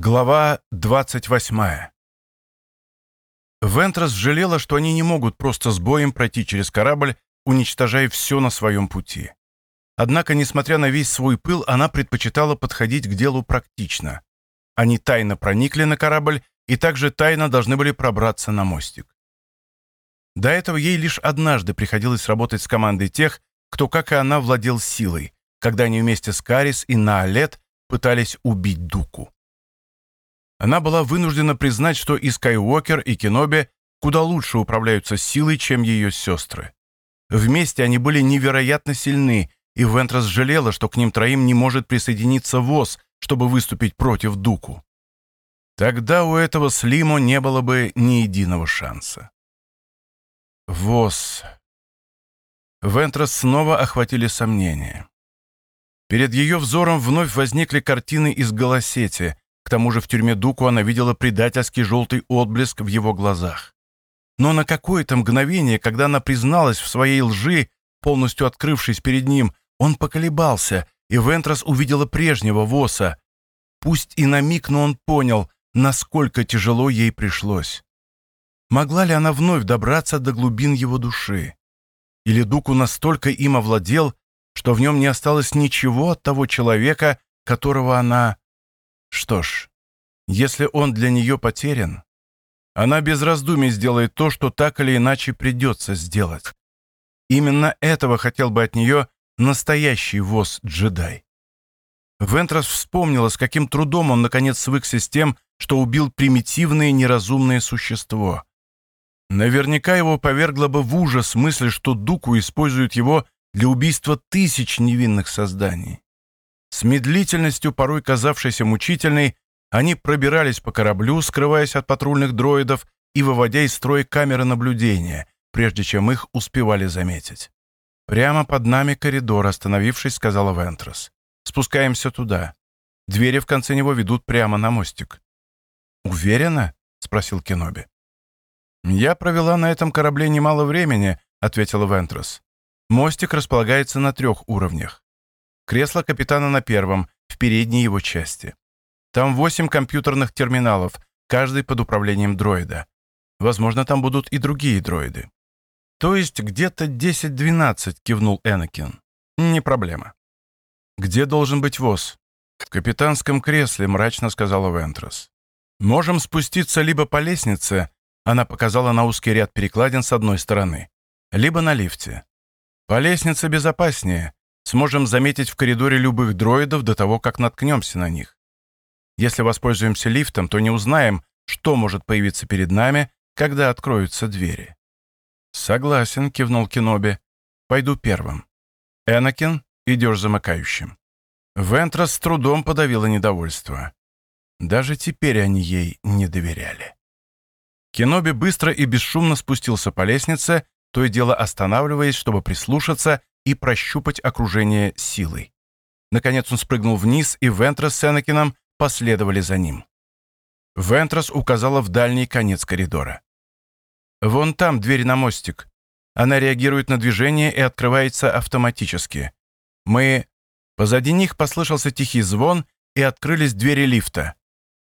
Глава 28. Вентрас жалела, что они не могут просто с боем пройти через корабль, уничтожая все на своем пути. Однако, несмотря на весь свой пыл, она предпочитала подходить к делу практично. Они тайно проникли на корабль и также тайно должны были пробраться на мостик. До этого ей лишь однажды приходилось работать с командой тех, кто, как и она, владел силой, когда они вместе с Карис и Наолет пытались убить Дуку. Она была вынуждена признать, что и Скайуокер, и Кеноби куда лучше управляются силой, чем ее сестры. Вместе они были невероятно сильны, и Вентрас жалела, что к ним троим не может присоединиться ВОЗ, чтобы выступить против Дуку. Тогда у этого Слимо не было бы ни единого шанса. ВОЗ. Вентрас снова охватили сомнения. Перед ее взором вновь возникли картины из Голосети, к тому же в тюрьме Дуку она видела предательский желтый отблеск в его глазах. Но на какое-то мгновение, когда она призналась в своей лжи, полностью открывшись перед ним, он поколебался, и Вентрас увидела прежнего Воса. Пусть и на миг, но он понял, насколько тяжело ей пришлось. Могла ли она вновь добраться до глубин его души? Или Дуку настолько им овладел, что в нем не осталось ничего от того человека, которого она что ж, если он для нее потерян, она без раздумий сделает то, что так или иначе придется сделать. Именно этого хотел бы от нее настоящий ВОЗ-джедай. Вентрас вспомнила, с каким трудом он наконец свыкся с тем, что убил примитивное неразумное существо. Наверняка его повергло бы в ужас мысль, что Дуку использует его для убийства тысяч невинных созданий. С медлительностью, порой казавшейся мучительной, они пробирались по кораблю, скрываясь от патрульных дроидов и выводя из строя камеры наблюдения, прежде чем их успевали заметить. «Прямо под нами коридор», — остановившись, сказала Вентрос. «Спускаемся туда. Двери в конце него ведут прямо на мостик». «Уверена?» — спросил Кеноби. «Я провела на этом корабле немало времени», — ответила Вентрос. «Мостик располагается на трех уровнях. Кресло капитана на первом, в передней его части. Там восемь компьютерных терминалов, каждый под управлением дроида. Возможно, там будут и другие дроиды. То есть где-то 10-12, кивнул Энакин. Не проблема. Где должен быть ВОЗ? В капитанском кресле, мрачно сказала Вентрос. Можем спуститься либо по лестнице, она показала на узкий ряд перекладин с одной стороны, либо на лифте. По лестнице безопаснее, сможем заметить в коридоре любых дроидов до того, как наткнемся на них. Если воспользуемся лифтом, то не узнаем, что может появиться перед нами, когда откроются двери. «Согласен», — кивнул Киноби. «Пойду первым. Энакин, идешь замыкающим». Вентра с трудом подавила недовольство. Даже теперь они ей не доверяли. Киноби быстро и бесшумно спустился по лестнице, то и дело останавливаясь, чтобы прислушаться и прощупать окружение силой. Наконец он спрыгнул вниз, и Вентрас с Энакином последовали за ним. Вентрас указала в дальний конец коридора. «Вон там дверь на мостик. Она реагирует на движение и открывается автоматически. Мы...» Позади них послышался тихий звон, и открылись двери лифта.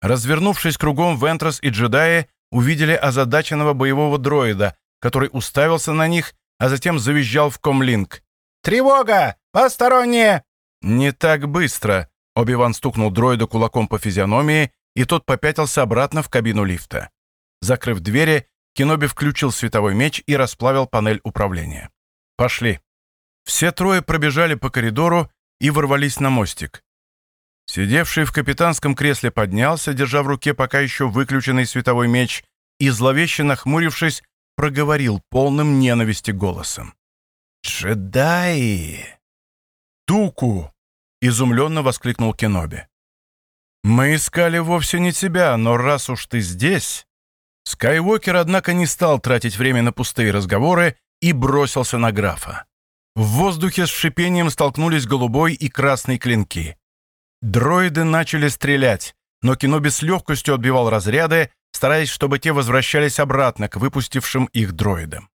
Развернувшись кругом, Вентрас и джедаи увидели озадаченного боевого дроида, который уставился на них, а затем завизжал в комлинк. «Тревога! Посторонние!» «Не так быстро!» Оби-Ван стукнул дроида кулаком по физиономии, и тот попятился обратно в кабину лифта. Закрыв двери, Киноби включил световой меч и расплавил панель управления. «Пошли!» Все трое пробежали по коридору и ворвались на мостик. Сидевший в капитанском кресле поднялся, держа в руке пока еще выключенный световой меч, и, зловеще нахмурившись, проговорил полным ненависти голосом. «Джедаи!» «Туку!» — изумленно воскликнул Кеноби. «Мы искали вовсе не тебя, но раз уж ты здесь...» Скайуокер, однако, не стал тратить время на пустые разговоры и бросился на графа. В воздухе с шипением столкнулись голубой и красный клинки. Дроиды начали стрелять, но Кеноби с легкостью отбивал разряды, стараясь, чтобы те возвращались обратно к выпустившим их дроидам.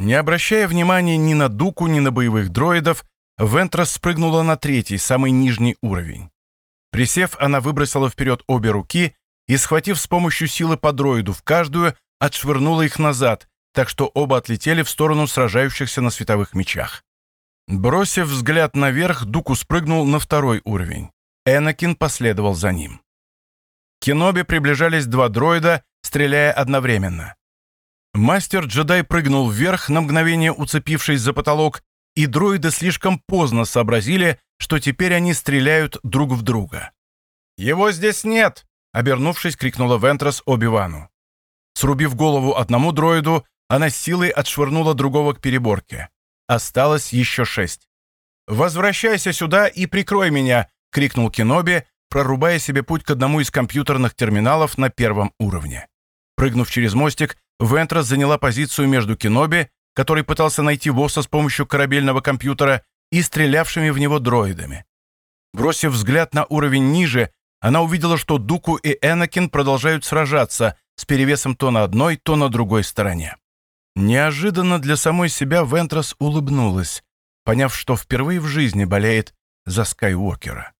Не обращая внимания ни на Дуку, ни на боевых дроидов, Вентрас спрыгнула на третий, самый нижний уровень. Присев, она выбросила вперед обе руки и, схватив с помощью силы по дроиду в каждую, отшвырнула их назад, так что оба отлетели в сторону сражающихся на световых мечах. Бросив взгляд наверх, Дуку спрыгнул на второй уровень. Энакин последовал за ним. К Кеноби приближались два дроида, стреляя одновременно. Мастер-джедай прыгнул вверх, на мгновение уцепившись за потолок, и дроиды слишком поздно сообразили, что теперь они стреляют друг в друга. «Его здесь нет!» — обернувшись, крикнула Вентрос Оби-Вану. Срубив голову одному дроиду, она силой отшвырнула другого к переборке. Осталось еще шесть. «Возвращайся сюда и прикрой меня!» — крикнул Кеноби, прорубая себе путь к одному из компьютерных терминалов на первом уровне. Прыгнув через мостик, Вентрас заняла позицию между Кеноби, который пытался найти Восса с помощью корабельного компьютера, и стрелявшими в него дроидами. Бросив взгляд на уровень ниже, она увидела, что Дуку и Энакин продолжают сражаться с перевесом то на одной, то на другой стороне. Неожиданно для самой себя Вентрас улыбнулась, поняв, что впервые в жизни болеет за Скайуокера.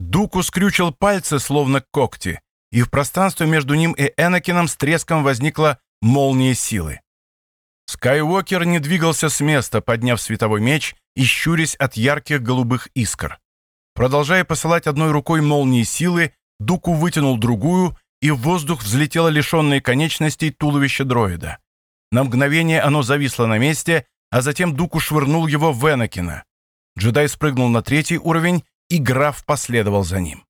Дуку скрючил пальцы, словно когти, и в пространстве между ним и Энакином с треском возникла молния силы. Скайуокер не двигался с места, подняв световой меч и щурясь от ярких голубых искр. Продолжая посылать одной рукой молнии силы, Дуку вытянул другую, и в воздух взлетело лишенное конечностей туловище дроида. На мгновение оно зависло на месте, а затем Дуку швырнул его в Энакина. Джедай спрыгнул на третий уровень, и граф последовал за ним.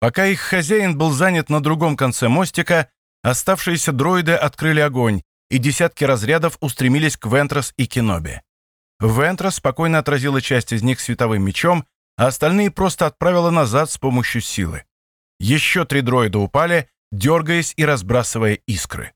Пока их хозяин был занят на другом конце мостика, оставшиеся дроиды открыли огонь, и десятки разрядов устремились к Вентрос и Киноби. Вентрос спокойно отразила часть из них световым мечом, а остальные просто отправила назад с помощью силы. Еще три дроида упали, дергаясь и разбрасывая искры.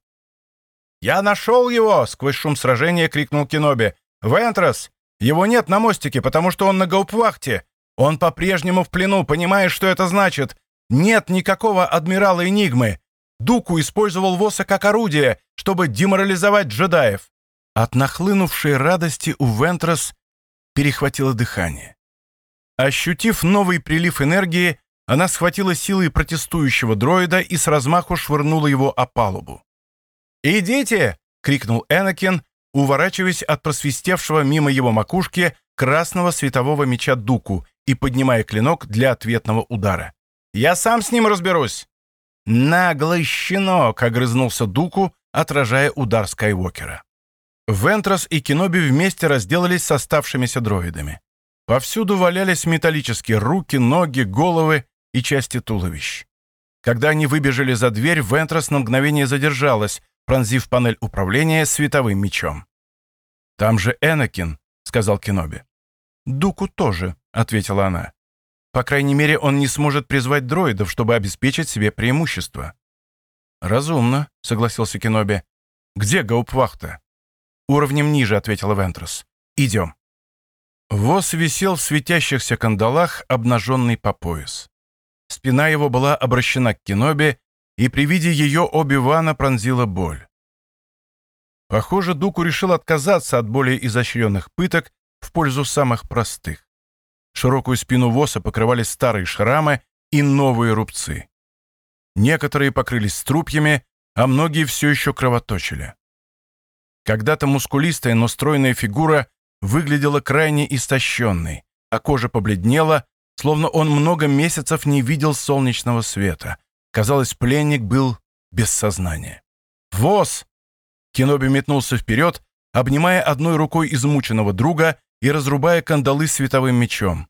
«Я нашел его!» — сквозь шум сражения крикнул Киноби. «Вентрос! Его нет на мостике, потому что он на гаупвахте. Он по-прежнему в плену, понимаешь, что это значит? Нет никакого адмирала Энигмы. Дуку использовал Воса как орудие, чтобы деморализовать джедаев. От нахлынувшей радости у Вентрос перехватило дыхание. Ощутив новый прилив энергии, она схватила силой протестующего дроида и с размаху швырнула его о палубу. «Идите!» — крикнул Энакин, уворачиваясь от просвистевшего мимо его макушки красного светового меча Дуку и поднимая клинок для ответного удара. «Я сам с ним разберусь!» «Наглый щенок!» — огрызнулся Дуку, отражая удар Скайуокера. Вентрос и Киноби вместе разделались с оставшимися дроидами. Повсюду валялись металлические руки, ноги, головы и части туловищ. Когда они выбежали за дверь, Вентрос на мгновение задержалась, пронзив панель управления световым мечом. «Там же Энакин», — сказал Киноби. «Дуку тоже», — ответила она. «По крайней мере, он не сможет призвать дроидов, чтобы обеспечить себе преимущество». «Разумно», — согласился Киноби. «Где Гаупвахта?» «Уровнем ниже», — ответила Вентрос. «Идем». Вос висел в светящихся кандалах, обнаженный по пояс. Спина его была обращена к Киноби, и при виде ее Оби-Вана пронзила боль. Похоже, Дуку решил отказаться от более изощренных пыток в пользу самых простых. Широкую спину Воса покрывали старые шрамы и новые рубцы. Некоторые покрылись струпьями, а многие все еще кровоточили. Когда-то мускулистая, но стройная фигура выглядела крайне истощенной, а кожа побледнела, словно он много месяцев не видел солнечного света. Казалось, пленник был без сознания. «Воз!» Киноби метнулся вперед, обнимая одной рукой измученного друга и разрубая кандалы световым мечом.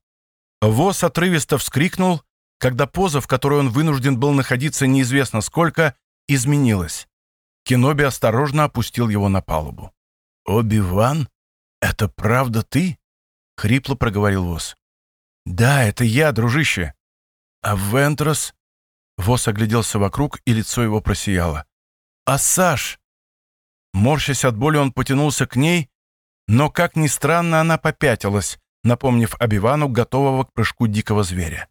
Воз отрывисто вскрикнул, когда поза, в которой он вынужден был находиться неизвестно сколько, изменилась. Киноби осторожно опустил его на палубу. «Оби-Ван, это правда ты?» — хрипло проговорил Воз. «Да, это я, дружище». «А Вентрос?» Воз огляделся вокруг, и лицо его просияло. «А Саш?» Морщась от боли, он потянулся к ней, но, как ни странно, она попятилась, напомнив Обивану, готового к прыжку дикого зверя.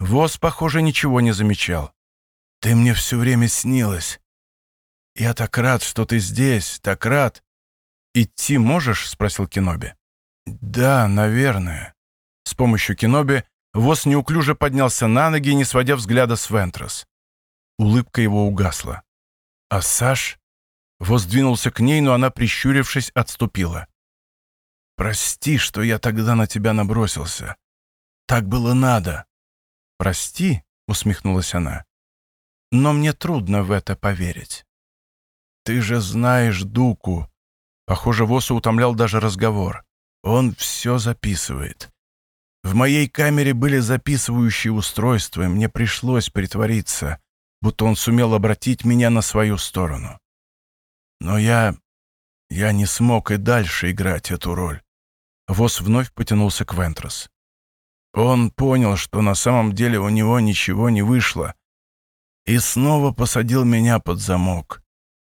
Воз, похоже, ничего не замечал. «Ты мне все время снилась. Я так рад, что ты здесь, так рад. Идти можешь?» — спросил Киноби. «Да, наверное». С помощью Киноби Вос неуклюже поднялся на ноги, не сводя взгляда с Вентрос. Улыбка его угасла. А Саш... Вос двинулся к ней, но она, прищурившись, отступила. «Прости, что я тогда на тебя набросился. Так было надо». «Прости», — усмехнулась она. «Но мне трудно в это поверить». «Ты же знаешь Дуку». Похоже, Воса утомлял даже разговор. Он все записывает. В моей камере были записывающие устройства, и мне пришлось притвориться, будто он сумел обратить меня на свою сторону. Но я... я не смог и дальше играть эту роль. Вос вновь потянулся к Вентрос. Он понял, что на самом деле у него ничего не вышло, и снова посадил меня под замок.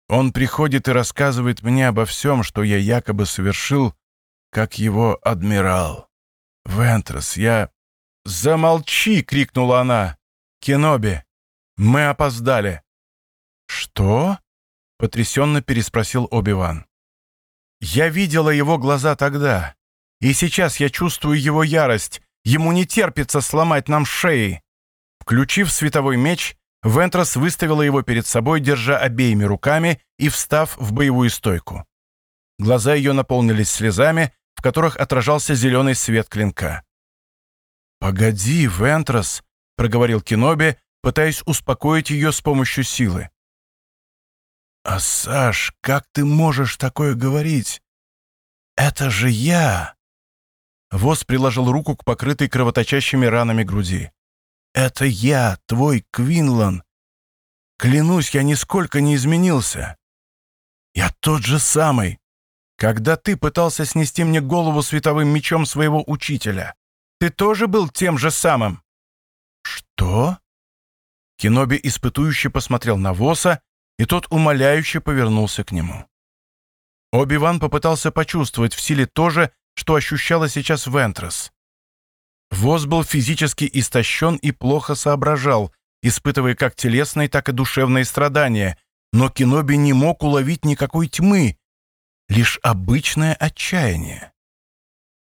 Он приходит и рассказывает мне обо всем, что я якобы совершил, как его адмирал. «Вентрос, я...» «Замолчи!» — крикнула она. «Кеноби, мы опоздали». «Что?» — потрясенно переспросил Оби-Ван. «Я видела его глаза тогда, и сейчас я чувствую его ярость. Ему не терпится сломать нам шеи». Включив световой меч, Вентрос выставила его перед собой, держа обеими руками и встав в боевую стойку. Глаза ее наполнились слезами, в которых отражался зеленый свет клинка. «Погоди, Вентрос», — проговорил Киноби, пытаясь успокоить ее с помощью силы. «А, Саш, как ты можешь такое говорить? Это же я!» Воз приложил руку к покрытой кровоточащими ранами груди. «Это я, твой Квинлан. Клянусь, я нисколько не изменился. Я тот же самый, когда ты пытался снести мне голову световым мечом своего учителя, ты тоже был тем же самым». «Что?» Киноби испытующе посмотрел на Воса, и тот умоляюще повернулся к нему. Оби-Ван попытался почувствовать в силе то же, что ощущала сейчас Вентрес. Воз был физически истощен и плохо соображал, испытывая как телесные, так и душевные страдания, но Киноби не мог уловить никакой тьмы, лишь обычное отчаяние.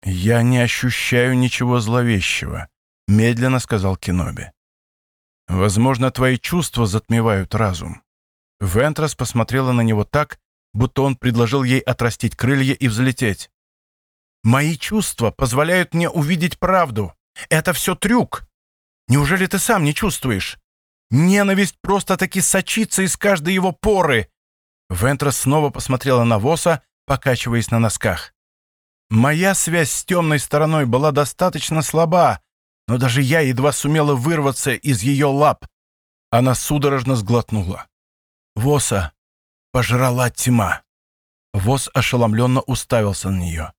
«Я не ощущаю ничего зловещего», — медленно сказал Киноби. «Возможно, твои чувства затмевают разум». Вентрас посмотрела на него так, будто он предложил ей отрастить крылья и взлететь. «Мои чувства позволяют мне увидеть правду. Это все трюк. Неужели ты сам не чувствуешь? Ненависть просто-таки сочится из каждой его поры». Вентрас снова посмотрела на Воса, покачиваясь на носках. Моя связь с темной стороной была достаточно слаба, но даже я едва сумела вырваться из ее лап. Она судорожно сглотнула. Воса пожрала тьма. Вос ошеломленно уставился на нее.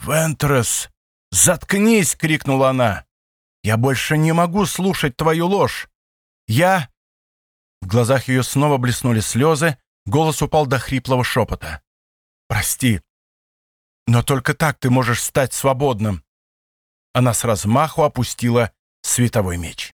«Вентрес, заткнись!» — крикнула она. «Я больше не могу слушать твою ложь! Я...» В глазах ее снова блеснули слезы, голос упал до хриплого шепота. «Прости, но только так ты можешь стать свободным». Она с размаху опустила световой меч.